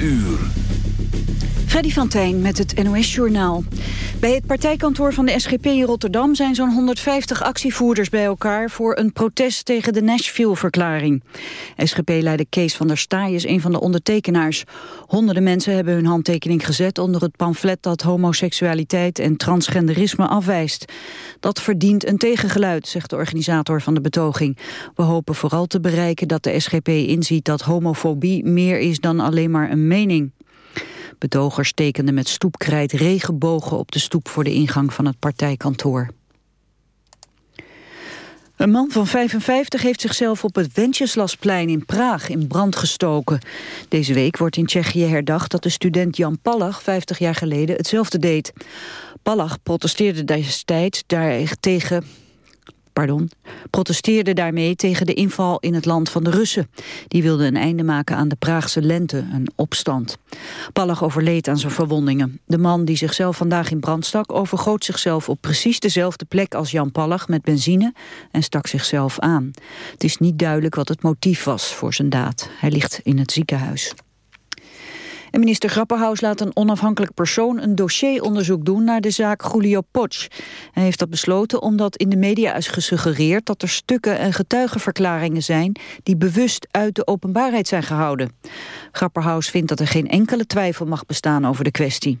uur. Freddy van Tijn met het NOS-journaal. Bij het partijkantoor van de SGP in Rotterdam zijn zo'n 150 actievoerders bij elkaar voor een protest tegen de Nashville-verklaring. SGP-leider Kees van der Staaij is een van de ondertekenaars. Honderden mensen hebben hun handtekening gezet onder het pamflet dat homoseksualiteit en transgenderisme afwijst. Dat verdient een tegengeluid, zegt de organisator van de betoging. We hopen vooral te bereiken dat de SGP inziet dat homofobie meer is dan alleen maar een mening. Betogers tekenden met stoepkrijt regenbogen op de stoep voor de ingang van het partijkantoor. Een man van 55 heeft zichzelf op het Wenceslasplein in Praag in brand gestoken. Deze week wordt in Tsjechië herdacht dat de student Jan Pallag 50 jaar geleden hetzelfde deed. Pallag protesteerde destijds daar tegen pardon, protesteerde daarmee tegen de inval in het land van de Russen. Die wilden een einde maken aan de Praagse lente, een opstand. Pallag overleed aan zijn verwondingen. De man die zichzelf vandaag in brand stak overgoot zichzelf op precies dezelfde plek als Jan Pallag met benzine en stak zichzelf aan. Het is niet duidelijk wat het motief was voor zijn daad. Hij ligt in het ziekenhuis. Minister Grapperhaus laat een onafhankelijk persoon een dossieronderzoek doen naar de zaak Julio Potsch. Hij heeft dat besloten omdat in de media is gesuggereerd dat er stukken en getuigenverklaringen zijn die bewust uit de openbaarheid zijn gehouden. Grapperhaus vindt dat er geen enkele twijfel mag bestaan over de kwestie.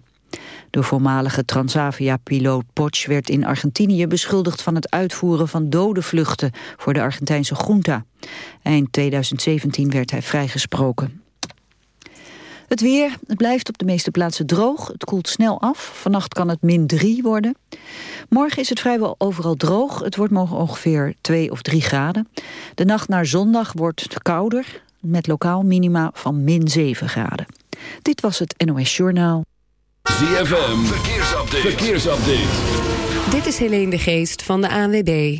De voormalige Transavia-piloot Potsch werd in Argentinië beschuldigd van het uitvoeren van dode vluchten voor de Argentijnse junta. Eind 2017 werd hij vrijgesproken. Het weer, het blijft op de meeste plaatsen droog. Het koelt snel af. Vannacht kan het min 3 worden. Morgen is het vrijwel overal droog. Het wordt morgen ongeveer 2 of 3 graden. De nacht naar zondag wordt kouder. Met lokaal minima van min 7 graden. Dit was het NOS Journaal. ZFM, verkeersupdate. verkeersupdate. Dit is Helene de Geest van de ANWB.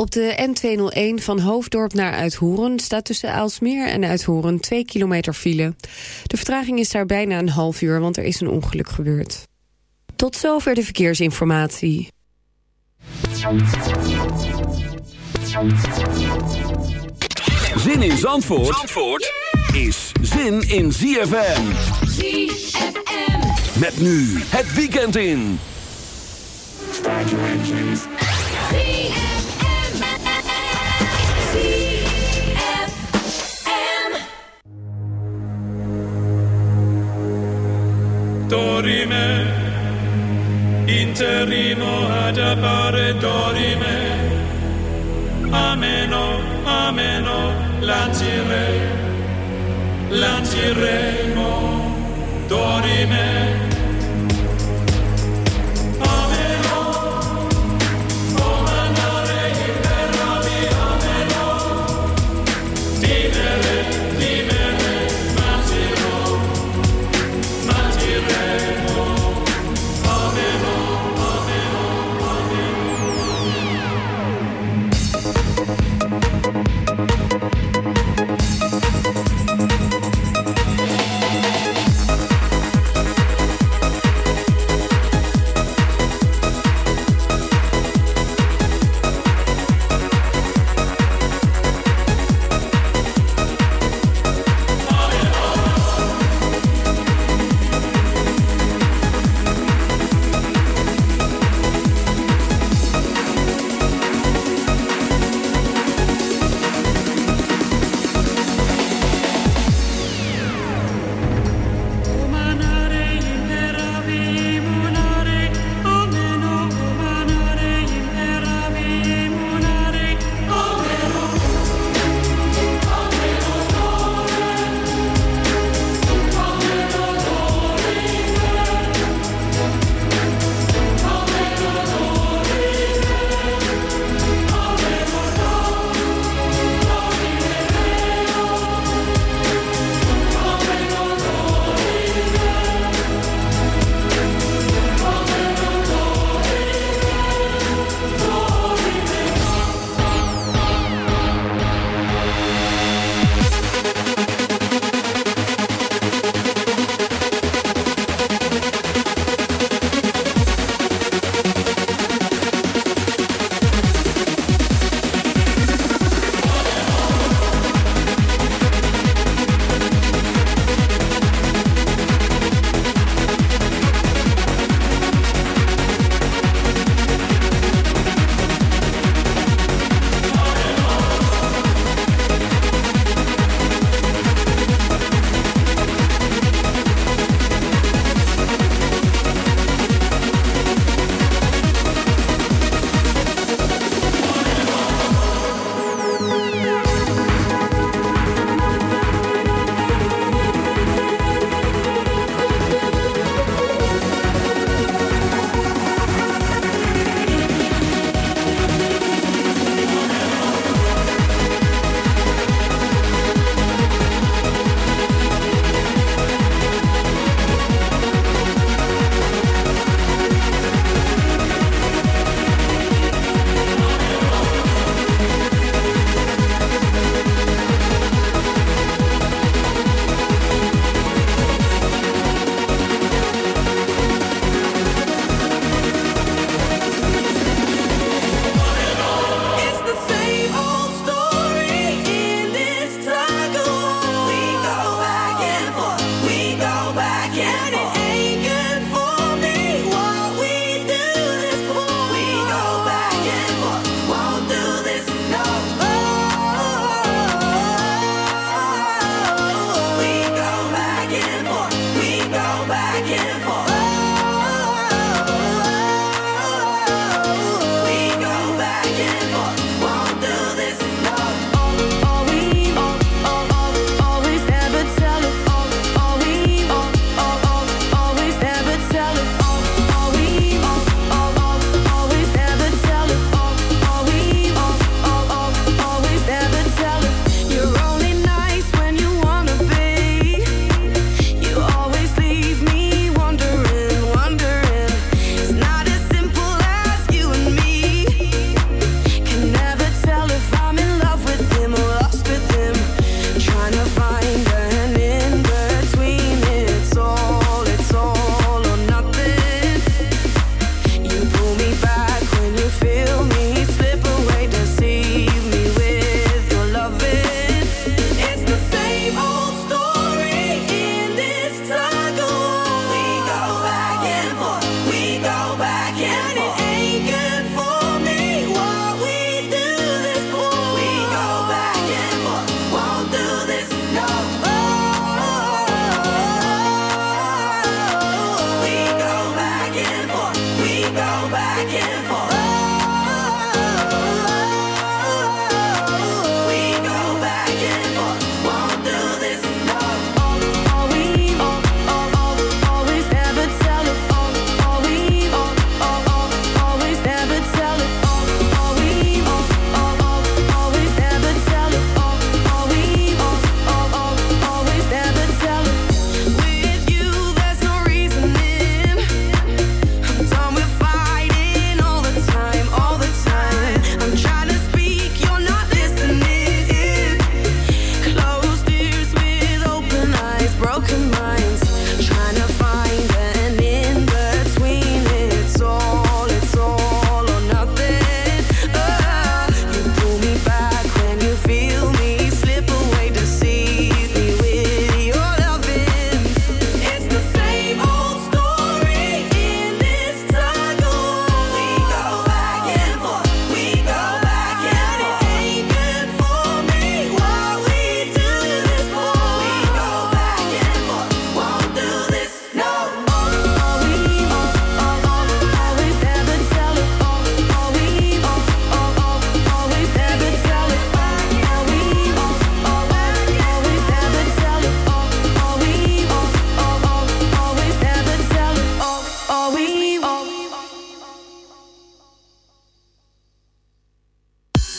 Op de N201 van Hoofddorp naar Uithoeren staat tussen Aalsmeer en Uithoeren 2 kilometer file. De vertraging is daar bijna een half uur, want er is een ongeluk gebeurd. Tot zover de verkeersinformatie. Zin in Zandvoort, Zandvoort is zin in ZFM. ZFM. Met nu het weekend in. Dorime, interimo ad appare dorime, ameno, ameno, lancire, lanciremo, dorime.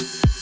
you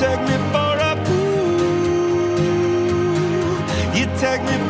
take me for a fool. You take me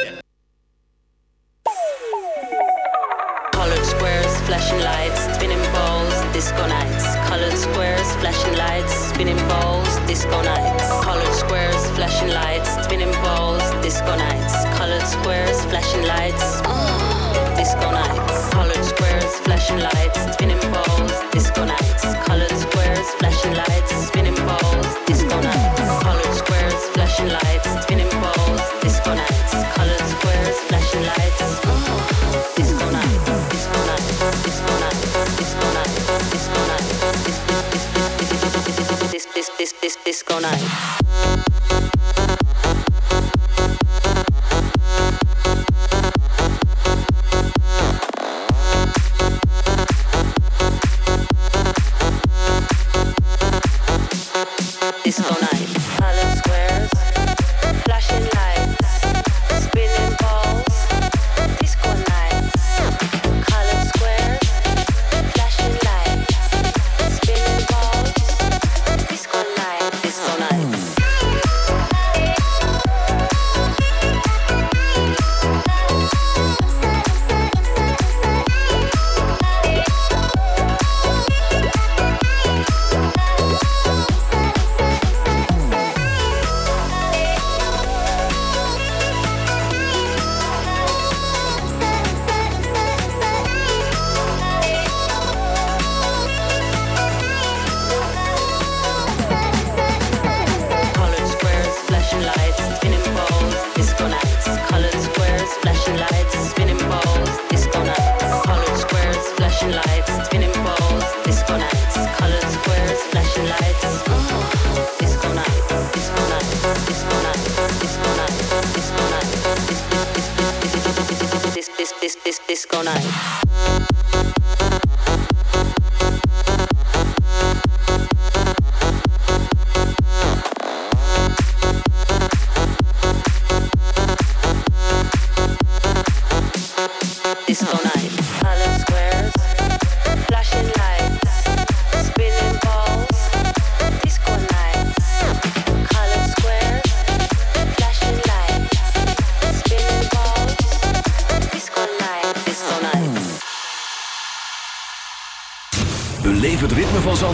Disco nights. Colored squares, flashing lights, spinning balls, disco nights. Colored squares, flashing lights, oh, disco nights. Colored squares, flashing lights, spinning balls, disco nights. Colored squares, flashing lights,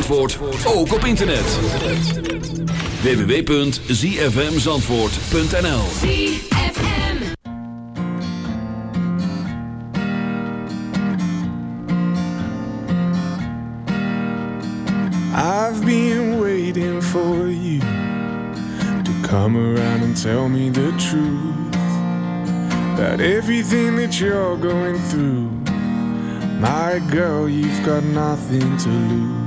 Zandvoort ook op internet. www.zfmzandvoort.nl I've been waiting for you to come around and tell me the truth about everything that you're going through. My girl, you've got nothing to lose.